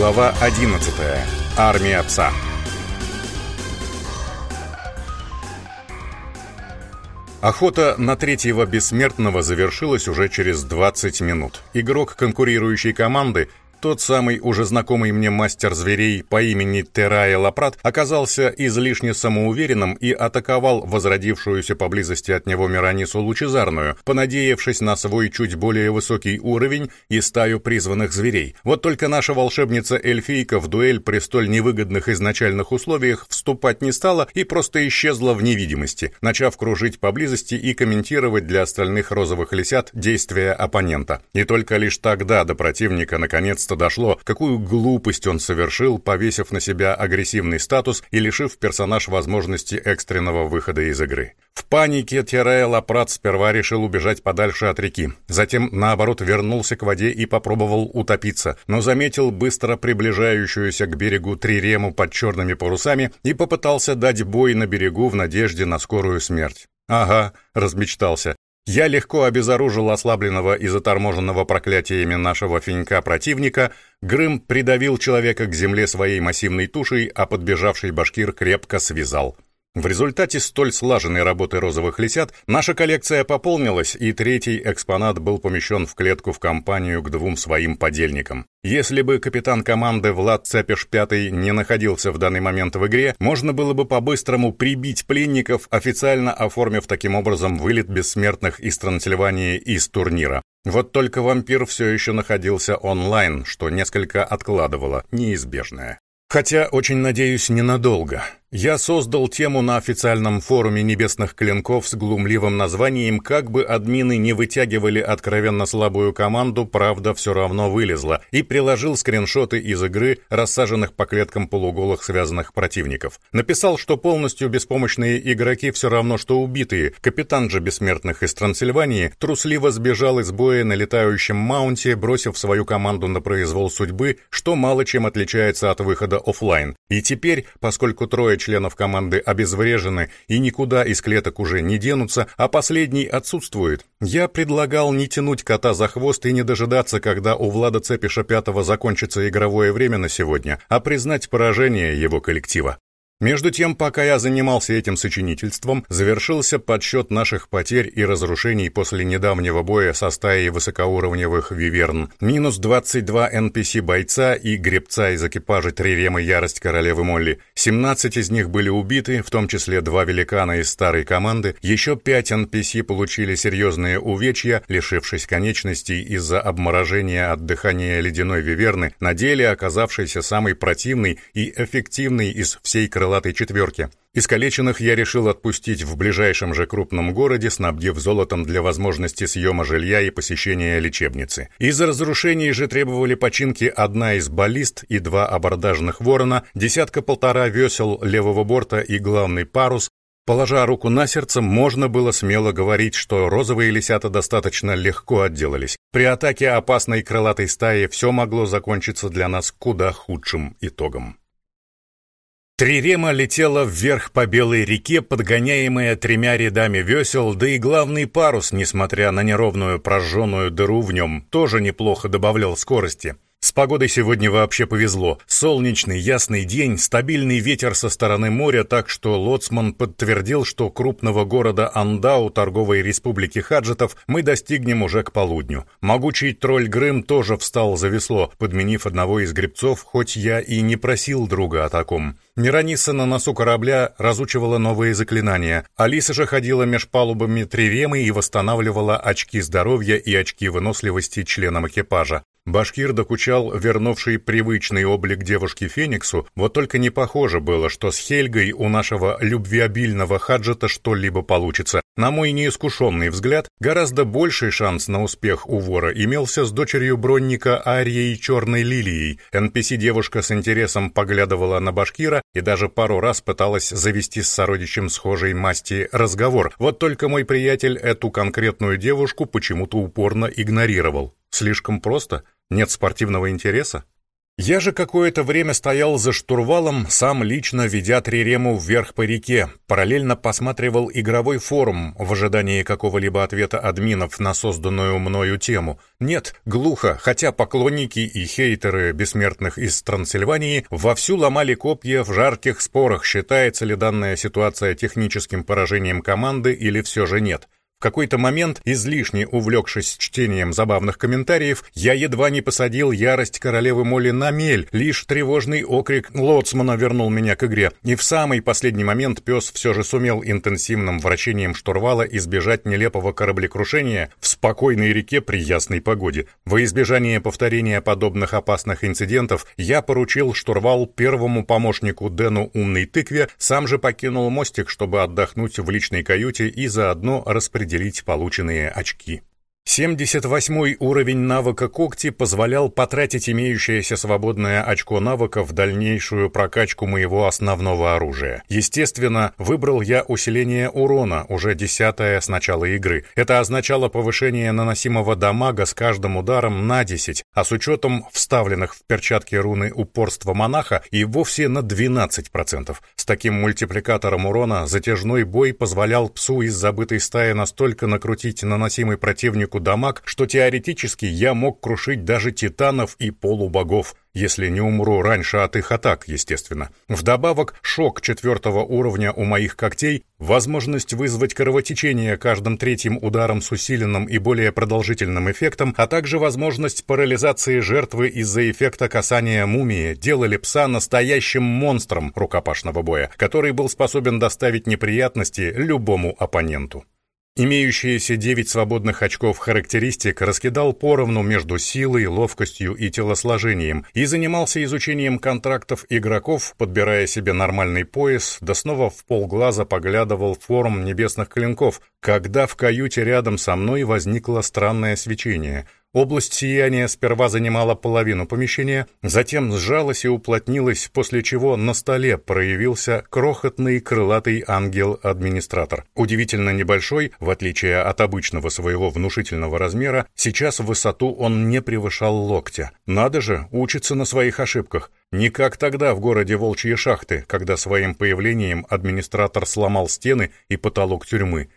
Глава 11. Армия пса. Охота на третьего бессмертного завершилась уже через 20 минут. Игрок конкурирующей команды тот самый уже знакомый мне мастер зверей по имени Терая Лапрат оказался излишне самоуверенным и атаковал возродившуюся поблизости от него Миранису Лучезарную, понадеявшись на свой чуть более высокий уровень и стаю призванных зверей. Вот только наша волшебница-эльфийка в дуэль при столь невыгодных изначальных условиях вступать не стала и просто исчезла в невидимости, начав кружить поблизости и комментировать для остальных розовых лисят действия оппонента. И только лишь тогда до противника наконец наконец-то дошло, какую глупость он совершил, повесив на себя агрессивный статус и лишив персонаж возможности экстренного выхода из игры. В панике Терая Лапрат сперва решил убежать подальше от реки, затем, наоборот, вернулся к воде и попробовал утопиться, но заметил быстро приближающуюся к берегу Трирему под черными парусами и попытался дать бой на берегу в надежде на скорую смерть. «Ага», — размечтался, я легко обезоружил ослабленного и заторможенного проклятиями нашего финька противника, Грым придавил человека к земле своей массивной тушей, а подбежавший башкир крепко связал. В результате столь слаженной работы розовых лисят наша коллекция пополнилась, и третий экспонат был помещен в клетку в компанию к двум своим подельникам. Если бы капитан команды Влад Цепеш Пятый не находился в данный момент в игре, можно было бы по-быстрому прибить пленников, официально оформив таким образом вылет бессмертных из Трансильвании из турнира. Вот только вампир все еще находился онлайн, что несколько откладывало неизбежное. Хотя, очень надеюсь, ненадолго. Я создал тему на официальном форуме небесных клинков с глумливым названием «Как бы админы не вытягивали откровенно слабую команду, правда все равно вылезла» и приложил скриншоты из игры, рассаженных по клеткам полуголых связанных противников. Написал, что полностью беспомощные игроки все равно, что убитые. Капитан же бессмертных из Трансильвании трусливо сбежал из боя на летающем маунте, бросив свою команду на произвол судьбы, что мало чем отличается от выхода офлайн. И теперь, поскольку трое членов команды обезврежены и никуда из клеток уже не денутся, а последний отсутствует. Я предлагал не тянуть кота за хвост и не дожидаться, когда у Влада Цепиша Пятого закончится игровое время на сегодня, а признать поражение его коллектива. Между тем, пока я занимался этим сочинительством, завершился подсчет наших потерь и разрушений после недавнего боя со стаей высокоуровневых виверн. Минус 22 NPC-бойца и гребца из экипажа Триремы Ярость Королевы Молли. 17 из них были убиты, в том числе два великана из старой команды. Еще 5 NPC получили серьезные увечья, лишившись конечностей из-за обморожения от дыхания ледяной виверны, на деле оказавшейся самой противной и эффективной из всей крылатой крылатой четверки. Искалеченных я решил отпустить в ближайшем же крупном городе, снабдив золотом для возможности съема жилья и посещения лечебницы. Из-за разрушений же требовали починки одна из баллист и два абордажных ворона, десятка-полтора весел левого борта и главный парус, Положа руку на сердце, можно было смело говорить, что розовые лисята достаточно легко отделались. При атаке опасной крылатой стаи все могло закончиться для нас куда худшим итогом. Трирема летела вверх по белой реке, подгоняемая тремя рядами весел, да и главный парус, несмотря на неровную прожженную дыру в нем, тоже неплохо добавлял скорости. С погодой сегодня вообще повезло. Солнечный, ясный день, стабильный ветер со стороны моря, так что Лоцман подтвердил, что крупного города Андау торговой республики Хаджетов мы достигнем уже к полудню. Могучий тролль Грым тоже встал за весло, подменив одного из гребцов, хоть я и не просил друга о таком. Мирониса на носу корабля разучивала новые заклинания. Алиса же ходила меж палубами Триремы и восстанавливала очки здоровья и очки выносливости членам экипажа. Башкир докучал вернувший привычный облик девушки Фениксу, вот только не похоже было, что с Хельгой у нашего любвеобильного хаджета что-либо получится. На мой неискушенный взгляд, гораздо больший шанс на успех у вора имелся с дочерью бронника Арией Черной Лилией. NPC-девушка с интересом поглядывала на Башкира и даже пару раз пыталась завести с сородичем схожей масти разговор. Вот только мой приятель эту конкретную девушку почему-то упорно игнорировал. Слишком просто? Нет спортивного интереса? Я же какое-то время стоял за штурвалом, сам лично ведя трирему вверх по реке, параллельно посматривал игровой форум в ожидании какого-либо ответа админов на созданную мною тему. Нет, глухо, хотя поклонники и хейтеры бессмертных из Трансильвании вовсю ломали копья в жарких спорах, считается ли данная ситуация техническим поражением команды или все же нет. В какой-то момент, излишне увлекшись чтением забавных комментариев, я едва не посадил ярость королевы Молли на мель, лишь тревожный окрик лоцмана вернул меня к игре, и в самый последний момент пес все же сумел интенсивным вращением штурвала избежать нелепого кораблекрушения в спокойной реке при ясной погоде. Во избежание повторения подобных опасных инцидентов я поручил штурвал первому помощнику Дэну Умной Тыкве, сам же покинул мостик, чтобы отдохнуть в личной каюте и заодно распределить распределить полученные очки. 78 уровень навыка когти позволял потратить имеющееся свободное очко навыка в дальнейшую прокачку моего основного оружия. Естественно, выбрал я усиление урона, уже десятое с начала игры. Это означало повышение наносимого дамага с каждым ударом на 10, а с учетом вставленных в перчатки руны упорства монаха и вовсе на 12%. С таким мультипликатором урона затяжной бой позволял псу из забытой стаи настолько накрутить наносимый противнику дамаг, что теоретически я мог крушить даже титанов и полубогов, если не умру раньше от их атак, естественно. Вдобавок, шок четвертого уровня у моих когтей, возможность вызвать кровотечение каждым третьим ударом с усиленным и более продолжительным эффектом, а также возможность парализации жертвы из-за эффекта касания мумии делали пса настоящим монстром рукопашного боя, который был способен доставить неприятности любому оппоненту. Имеющиеся девять свободных очков характеристик раскидал поровну между силой, ловкостью и телосложением и занимался изучением контрактов игроков, подбирая себе нормальный пояс, да снова в полглаза поглядывал в форум небесных клинков, когда в каюте рядом со мной возникло странное свечение — Область сияния сперва занимала половину помещения, затем сжалась и уплотнилась, после чего на столе проявился крохотный крылатый ангел-администратор. Удивительно небольшой, в отличие от обычного своего внушительного размера, сейчас в высоту он не превышал локтя. Надо же, учится на своих ошибках. Не как тогда в городе Волчьи шахты, когда своим появлением администратор сломал стены и потолок тюрьмы.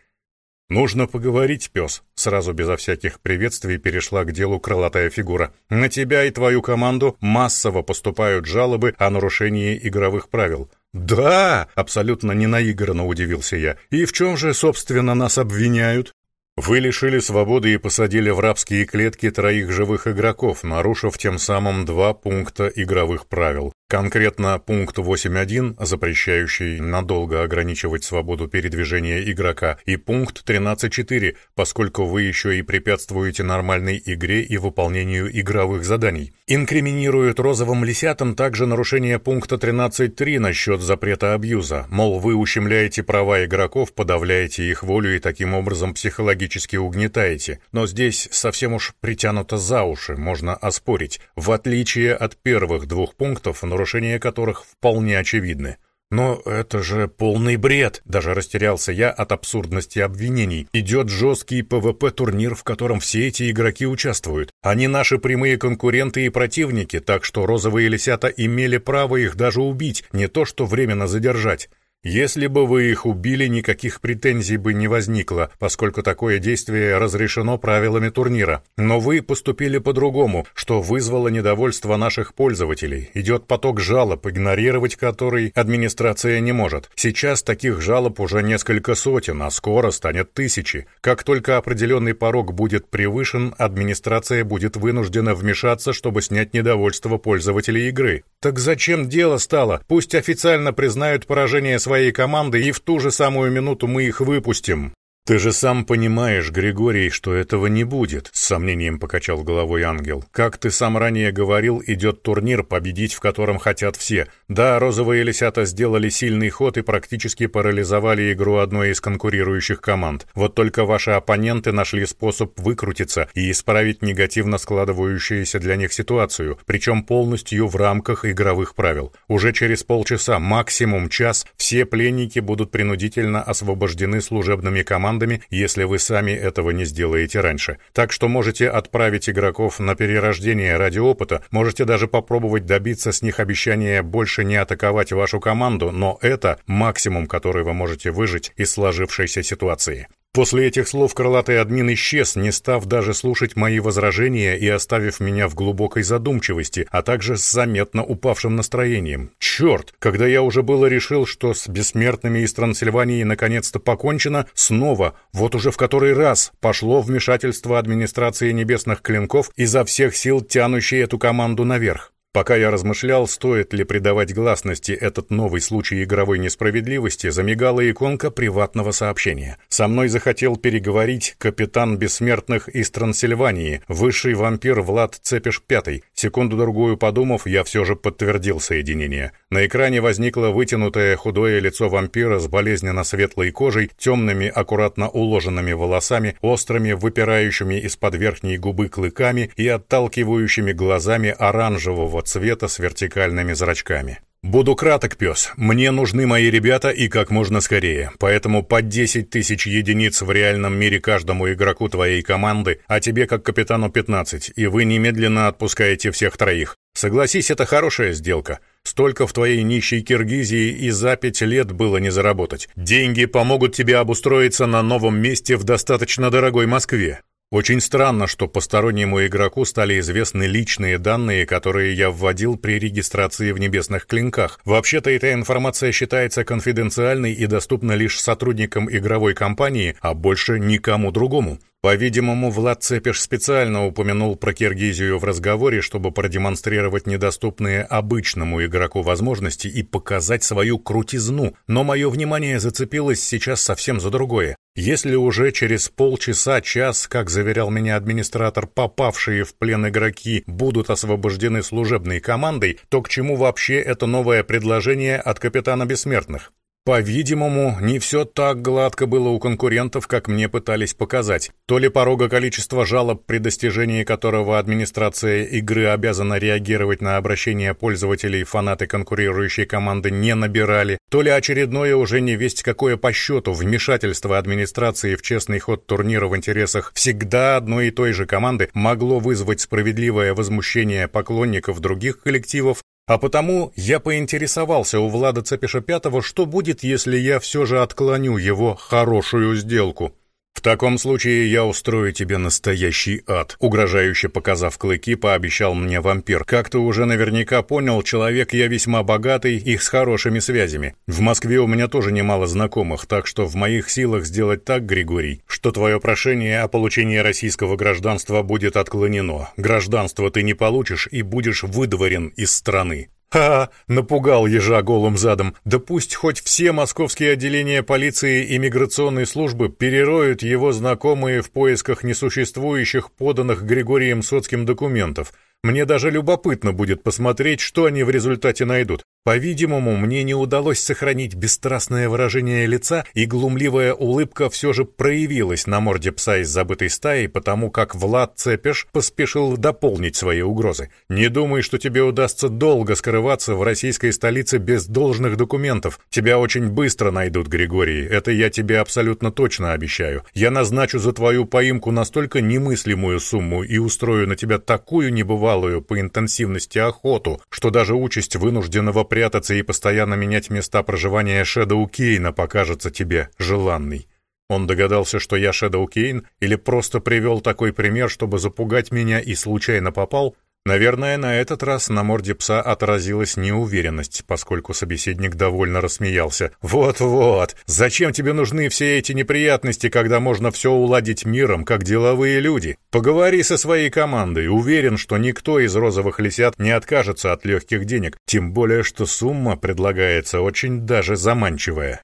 «Нужно поговорить, пес», — сразу безо всяких приветствий перешла к делу крылатая фигура. «На тебя и твою команду массово поступают жалобы о нарушении игровых правил». «Да!» — абсолютно ненаигранно удивился я. «И в чем же, собственно, нас обвиняют?» Вы лишили свободы и посадили в рабские клетки троих живых игроков, нарушив тем самым два пункта игровых правил. Конкретно пункт 8.1, запрещающий надолго ограничивать свободу передвижения игрока, и пункт 13.4, поскольку вы еще и препятствуете нормальной игре и выполнению игровых заданий. Инкриминируют розовым лисятам также нарушение пункта 13.3 насчет запрета абьюза, мол, вы ущемляете права игроков, подавляете их волю и таким образом психологически угнетаете. Но здесь совсем уж притянуто за уши, можно оспорить. В отличие от первых двух пунктов, нарушение нарушения которых вполне очевидны. Но это же полный бред. Даже растерялся я от абсурдности обвинений. Идет жесткий ПВП-турнир, в котором все эти игроки участвуют. Они наши прямые конкуренты и противники, так что розовые лисята имели право их даже убить, не то что временно задержать. Если бы вы их убили, никаких претензий бы не возникло, поскольку такое действие разрешено правилами турнира. Но вы поступили по-другому, что вызвало недовольство наших пользователей. Идет поток жалоб, игнорировать который администрация не может. Сейчас таких жалоб уже несколько сотен, а скоро станет тысячи. Как только определенный порог будет превышен, администрация будет вынуждена вмешаться, чтобы снять недовольство пользователей игры. Так зачем дело стало? Пусть официально признают поражение своей своей команды, и в ту же самую минуту мы их выпустим. «Ты же сам понимаешь, Григорий, что этого не будет», — с сомнением покачал головой ангел. «Как ты сам ранее говорил, идет турнир, победить в котором хотят все. Да, розовые лисята сделали сильный ход и практически парализовали игру одной из конкурирующих команд. Вот только ваши оппоненты нашли способ выкрутиться и исправить негативно складывающуюся для них ситуацию, причем полностью в рамках игровых правил. Уже через полчаса, максимум час, все пленники будут принудительно освобождены служебными командами командами, если вы сами этого не сделаете раньше. Так что можете отправить игроков на перерождение ради опыта, можете даже попробовать добиться с них обещания больше не атаковать вашу команду, но это максимум, который вы можете выжить из сложившейся ситуации. После этих слов крылатый админ исчез, не став даже слушать мои возражения и оставив меня в глубокой задумчивости, а также с заметно упавшим настроением. Черт! Когда я уже было решил, что с бессмертными из Трансильвании наконец-то покончено, снова, вот уже в который раз, пошло вмешательство администрации небесных клинков изо всех сил тянущей эту команду наверх. Пока я размышлял, стоит ли придавать гласности этот новый случай игровой несправедливости, замигала иконка приватного сообщения. Со мной захотел переговорить капитан бессмертных из Трансильвании, высший вампир Влад Цепиш Пятый. Секунду-другую подумав, я все же подтвердил соединение. На экране возникло вытянутое худое лицо вампира с болезненно светлой кожей, темными аккуратно уложенными волосами, острыми выпирающими из-под верхней губы клыками и отталкивающими глазами оранжевого цвета с вертикальными зрачками. «Буду краток, пес. Мне нужны мои ребята и как можно скорее. Поэтому по 10 тысяч единиц в реальном мире каждому игроку твоей команды, а тебе как капитану 15, и вы немедленно отпускаете всех троих. Согласись, это хорошая сделка. Столько в твоей нищей Киргизии и за пять лет было не заработать. Деньги помогут тебе обустроиться на новом месте в достаточно дорогой Москве. Очень странно, что постороннему игроку стали известны личные данные, которые я вводил при регистрации в небесных клинках. Вообще-то эта информация считается конфиденциальной и доступна лишь сотрудникам игровой компании, а больше никому другому. По-видимому, Влад Цепиш специально упомянул про Киргизию в разговоре, чтобы продемонстрировать недоступные обычному игроку возможности и показать свою крутизну, но мое внимание зацепилось сейчас совсем за другое. Если уже через полчаса-час, как заверял меня администратор, попавшие в плен игроки будут освобождены служебной командой, то к чему вообще это новое предложение от капитана Бессмертных? По-видимому, не все так гладко было у конкурентов, как мне пытались показать. То ли порога количества жалоб, при достижении которого администрация игры обязана реагировать на обращения пользователей фанаты конкурирующей команды не набирали, то ли очередное уже не весть какое по счету вмешательство администрации в честный ход турнира в интересах всегда одной и той же команды могло вызвать справедливое возмущение поклонников других коллективов, а потому я поинтересовался у Влада Цепиша Пятого, что будет, если я все же отклоню его хорошую сделку. «В таком случае я устрою тебе настоящий ад», угрожающе показав клыки, пообещал мне вампир. «Как ты уже наверняка понял, человек я весьма богатый и с хорошими связями. В Москве у меня тоже немало знакомых, так что в моих силах сделать так, Григорий, что твое прошение о получении российского гражданства будет отклонено. Гражданство ты не получишь и будешь выдворен из страны. Ха, напугал ежа голым задом. Да пусть хоть все московские отделения полиции и миграционной службы перероют его знакомые в поисках несуществующих поданных Григорием Соцким документов. Мне даже любопытно будет посмотреть, что они в результате найдут. По-видимому, мне не удалось сохранить бесстрастное выражение лица, и глумливая улыбка все же проявилась на морде пса из забытой стаи, потому как Влад Цепеш поспешил дополнить свои угрозы. «Не думай, что тебе удастся долго скрываться в российской столице без должных документов. Тебя очень быстро найдут, Григорий, это я тебе абсолютно точно обещаю. Я назначу за твою поимку настолько немыслимую сумму и устрою на тебя такую небывалую по интенсивности охоту, что даже участь вынужденного прятаться и постоянно менять места проживания Шэдоу Кейна покажется тебе желанной. Он догадался, что я Шэдоу Кейн, или просто привел такой пример, чтобы запугать меня и случайно попал, Наверное, на этот раз на морде пса отразилась неуверенность, поскольку собеседник довольно рассмеялся. «Вот-вот! Зачем тебе нужны все эти неприятности, когда можно все уладить миром, как деловые люди? Поговори со своей командой. Уверен, что никто из розовых лисят не откажется от легких денег, тем более, что сумма предлагается очень даже заманчивая».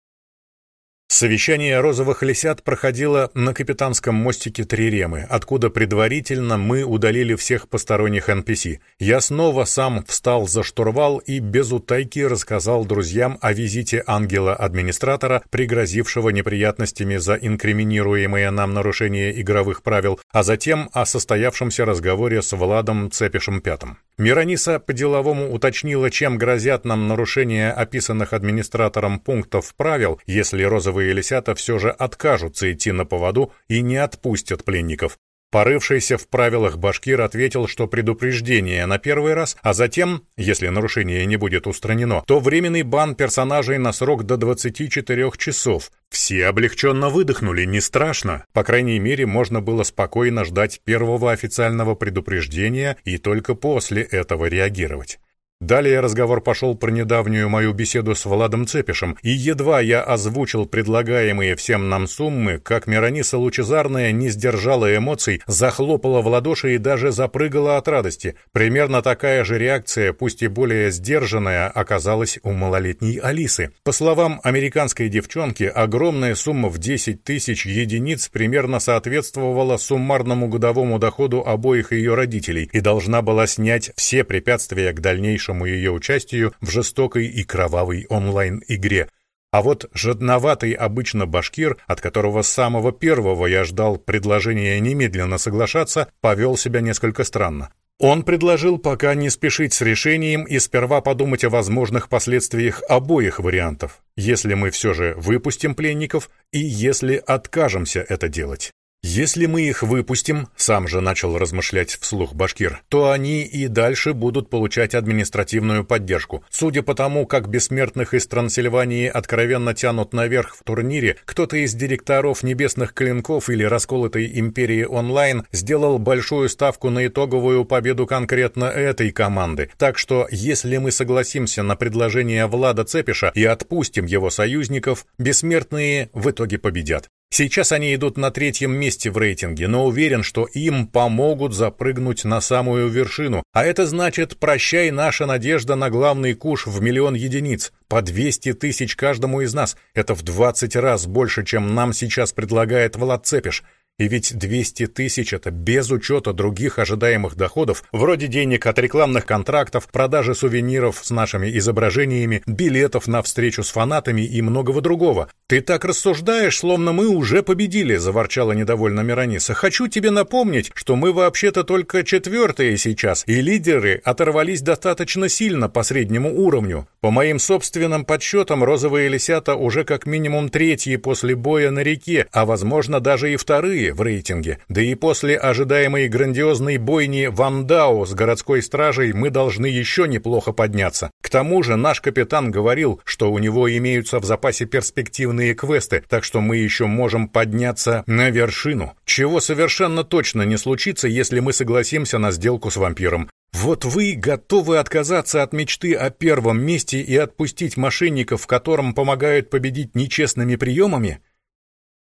Совещание розовых лисят проходило на капитанском мостике Триремы, откуда предварительно мы удалили всех посторонних NPC. Я снова сам встал за штурвал и без утайки рассказал друзьям о визите ангела-администратора, пригрозившего неприятностями за инкриминируемые нам нарушения игровых правил, а затем о состоявшемся разговоре с Владом Цепишем Пятым. Мирониса по-деловому уточнила, чем грозят нам нарушения описанных администратором пунктов правил, если розовые лисята все же откажутся идти на поводу и не отпустят пленников. Порывшийся в правилах башкир ответил, что предупреждение на первый раз, а затем, если нарушение не будет устранено, то временный бан персонажей на срок до 24 часов. Все облегченно выдохнули, не страшно. По крайней мере, можно было спокойно ждать первого официального предупреждения и только после этого реагировать. Далее разговор пошел про недавнюю мою беседу с Владом Цепишем, и едва я озвучил предлагаемые всем нам суммы, как Мирониса Лучезарная не сдержала эмоций, захлопала в ладоши и даже запрыгала от радости. Примерно такая же реакция, пусть и более сдержанная, оказалась у малолетней Алисы. По словам американской девчонки, огромная сумма в 10 тысяч единиц примерно соответствовала суммарному годовому доходу обоих ее родителей и должна была снять все препятствия к дальнейшему дальнейшему ее участию в жестокой и кровавой онлайн-игре. А вот жадноватый обычно башкир, от которого с самого первого я ждал предложения немедленно соглашаться, повел себя несколько странно. Он предложил пока не спешить с решением и сперва подумать о возможных последствиях обоих вариантов, если мы все же выпустим пленников и если откажемся это делать. «Если мы их выпустим», — сам же начал размышлять вслух Башкир, «то они и дальше будут получать административную поддержку. Судя по тому, как бессмертных из Трансильвании откровенно тянут наверх в турнире, кто-то из директоров Небесных Клинков или Расколотой Империи Онлайн сделал большую ставку на итоговую победу конкретно этой команды. Так что, если мы согласимся на предложение Влада Цепиша и отпустим его союзников, бессмертные в итоге победят. Сейчас они идут на третьем месте в рейтинге, но уверен, что им помогут запрыгнуть на самую вершину. А это значит, прощай наша надежда на главный куш в миллион единиц. По 200 тысяч каждому из нас. Это в 20 раз больше, чем нам сейчас предлагает Влад Цепиш. И ведь 200 тысяч – это без учета других ожидаемых доходов, вроде денег от рекламных контрактов, продажи сувениров с нашими изображениями, билетов на встречу с фанатами и многого другого. «Ты так рассуждаешь, словно мы уже победили», – заворчала недовольно Мирониса. «Хочу тебе напомнить, что мы вообще-то только четвертые сейчас, и лидеры оторвались достаточно сильно по среднему уровню. По моим собственным подсчетам, розовые лисята уже как минимум третьи после боя на реке, а возможно даже и вторые в рейтинге. Да и после ожидаемой грандиозной бойни Вандау с городской стражей мы должны еще неплохо подняться. К тому же наш капитан говорил, что у него имеются в запасе перспективные квесты, так что мы еще можем подняться на вершину. Чего совершенно точно не случится, если мы согласимся на сделку с вампиром. Вот вы готовы отказаться от мечты о первом месте и отпустить мошенников, которым помогают победить нечестными приемами?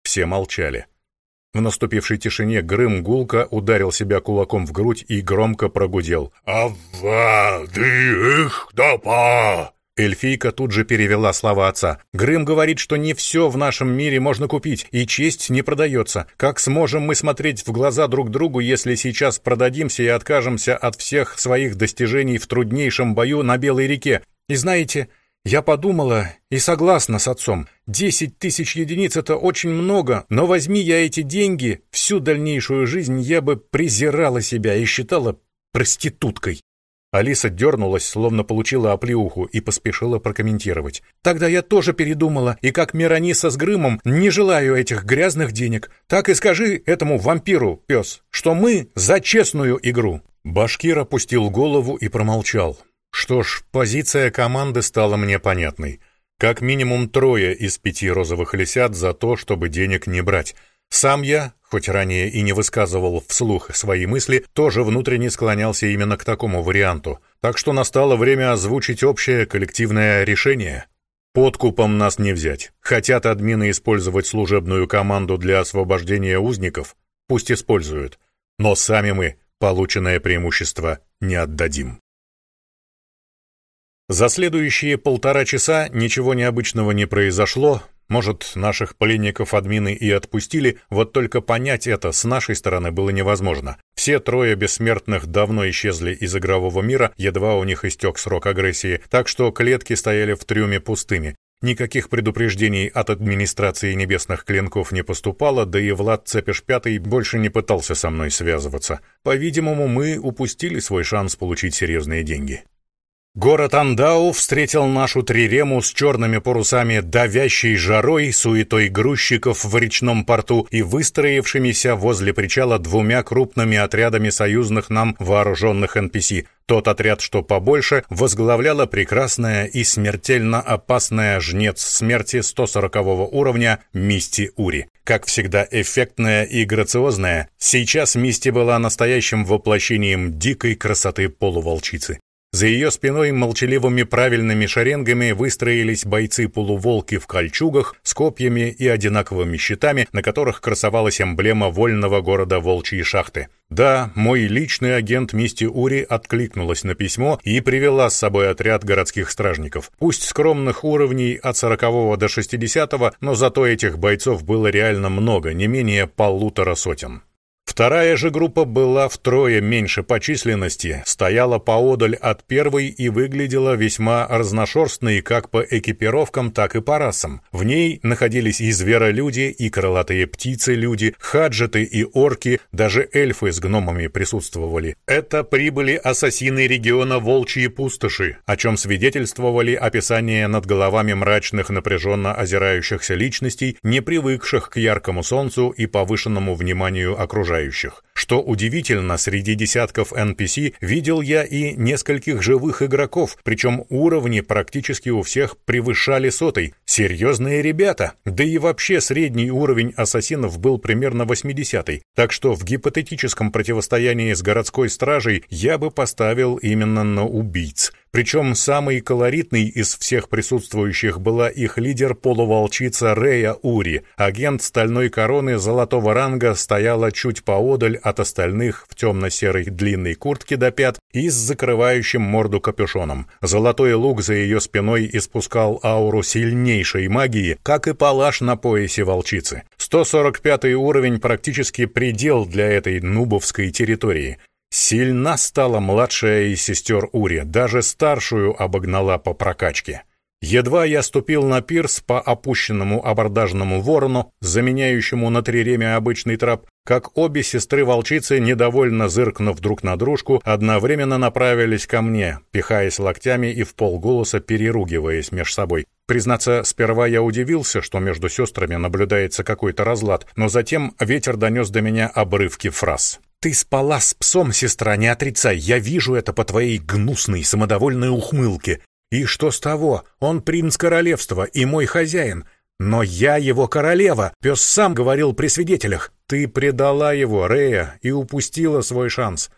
Все молчали. В наступившей тишине Грым гулко ударил себя кулаком в грудь и громко прогудел. «Аввады их допа!» Эльфийка тут же перевела слова отца. «Грым говорит, что не все в нашем мире можно купить, и честь не продается. Как сможем мы смотреть в глаза друг другу, если сейчас продадимся и откажемся от всех своих достижений в труднейшем бою на Белой реке? И знаете, я подумала и согласна с отцом. Десять тысяч единиц — это очень много, но возьми я эти деньги, всю дальнейшую жизнь я бы презирала себя и считала проституткой. Алиса дернулась, словно получила оплеуху, и поспешила прокомментировать. «Тогда я тоже передумала, и как Мирониса с Грымом не желаю этих грязных денег. Так и скажи этому вампиру, пес, что мы за честную игру». Башкир опустил голову и промолчал. Что ж, позиция команды стала мне понятной. Как минимум трое из пяти розовых лисят за то, чтобы денег не брать. Сам я, хоть ранее и не высказывал вслух свои мысли, тоже внутренне склонялся именно к такому варианту. Так что настало время озвучить общее коллективное решение. Подкупом нас не взять. Хотят админы использовать служебную команду для освобождения узников? Пусть используют. Но сами мы полученное преимущество не отдадим. За следующие полтора часа ничего необычного не произошло. Может, наших пленников админы и отпустили, вот только понять это с нашей стороны было невозможно. Все трое бессмертных давно исчезли из игрового мира, едва у них истек срок агрессии, так что клетки стояли в трюме пустыми. Никаких предупреждений от администрации небесных клинков не поступало, да и Влад Цепиш Пятый больше не пытался со мной связываться. По-видимому, мы упустили свой шанс получить серьезные деньги. Город Андау встретил нашу трирему с черными парусами, давящей жарой, суетой грузчиков в речном порту и выстроившимися возле причала двумя крупными отрядами союзных нам вооруженных NPC. Тот отряд, что побольше, возглавляла прекрасная и смертельно опасная жнец смерти 140 уровня Мисти Ури. Как всегда эффектная и грациозная, сейчас Мисти была настоящим воплощением дикой красоты полуволчицы. За ее спиной молчаливыми правильными шеренгами выстроились бойцы-полуволки в кольчугах с копьями и одинаковыми щитами, на которых красовалась эмблема вольного города Волчьи шахты. Да, мой личный агент Мисти Ури откликнулась на письмо и привела с собой отряд городских стражников. Пусть скромных уровней от 40 до 60, но зато этих бойцов было реально много, не менее полутора сотен. Вторая же группа была втрое меньше по численности, стояла поодаль от первой и выглядела весьма разношерстной как по экипировкам, так и по расам. В ней находились и зверолюди, и крылатые птицы-люди, хаджеты и орки, даже эльфы с гномами присутствовали. Это прибыли ассасины региона Волчьи пустоши, о чем свидетельствовали описания над головами мрачных напряженно озирающихся личностей, не привыкших к яркому солнцу и повышенному вниманию окружающих окружающих. Что удивительно, среди десятков NPC видел я и нескольких живых игроков, причем уровни практически у всех превышали сотой. Серьезные ребята! Да и вообще средний уровень ассасинов был примерно 80-й, так что в гипотетическом противостоянии с городской стражей я бы поставил именно на убийц. Причем самый колоритный из всех присутствующих была их лидер-полуволчица Рея Ури. Агент стальной короны золотого ранга стояла чуть поодаль от остальных в темно-серой длинной куртке до пят и с закрывающим морду капюшоном. Золотой лук за ее спиной испускал ауру сильнейшей магии, как и палаш на поясе волчицы. 145 уровень практически предел для этой нубовской территории. Сильна стала младшая из сестер Ури, даже старшую обогнала по прокачке. Едва я ступил на пирс по опущенному абордажному ворону, заменяющему на триреме обычный трап, как обе сестры-волчицы, недовольно зыркнув друг на дружку, одновременно направились ко мне, пихаясь локтями и в полголоса переругиваясь меж собой. Признаться, сперва я удивился, что между сестрами наблюдается какой-то разлад, но затем ветер донес до меня обрывки фраз. «Ты спала с псом, сестра, не отрицай, я вижу это по твоей гнусной, самодовольной ухмылке. И что с того? Он принц королевства и мой хозяин. Но я его королева, пес сам говорил при свидетелях. Ты предала его, Рея, и упустила свой шанс.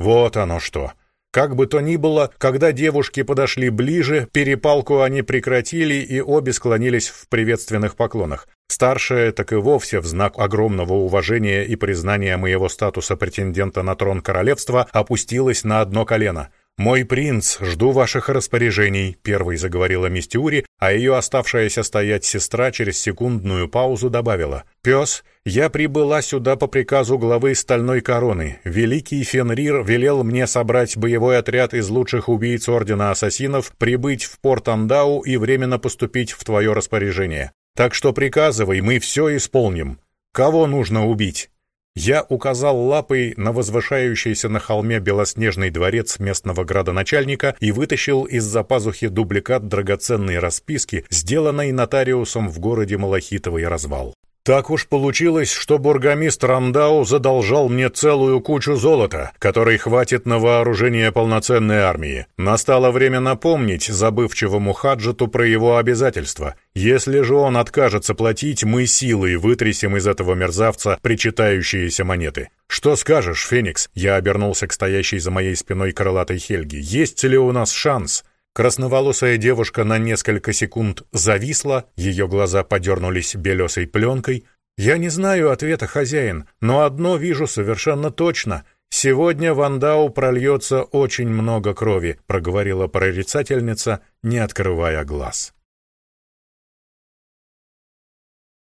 Вот оно что. Как бы то ни было, когда девушки подошли ближе, перепалку они прекратили и обе склонились в приветственных поклонах. Старшая так и вовсе в знак огромного уважения и признания моего статуса претендента на трон королевства опустилась на одно колено — «Мой принц, жду ваших распоряжений», — первой заговорила Мистиури, а ее оставшаяся стоять сестра через секундную паузу добавила. «Пес, я прибыла сюда по приказу главы Стальной Короны. Великий Фенрир велел мне собрать боевой отряд из лучших убийц Ордена Ассасинов, прибыть в порт Андау и временно поступить в твое распоряжение. Так что приказывай, мы все исполним. Кого нужно убить?» Я указал лапой на возвышающийся на холме белоснежный дворец местного градоначальника и вытащил из-за пазухи дубликат драгоценной расписки, сделанной нотариусом в городе Малахитовый развал. Так уж получилось, что бургомистр Рандау задолжал мне целую кучу золота, которой хватит на вооружение полноценной армии. Настало время напомнить забывчивому хаджету про его обязательства. Если же он откажется платить, мы силой вытрясем из этого мерзавца причитающиеся монеты. «Что скажешь, Феникс?» Я обернулся к стоящей за моей спиной крылатой Хельги. «Есть ли у нас шанс?» Красноволосая девушка на несколько секунд зависла, ее глаза подернулись белесой пленкой. «Я не знаю ответа, хозяин, но одно вижу совершенно точно. Сегодня в Андау прольется очень много крови», — проговорила прорицательница, не открывая глаз.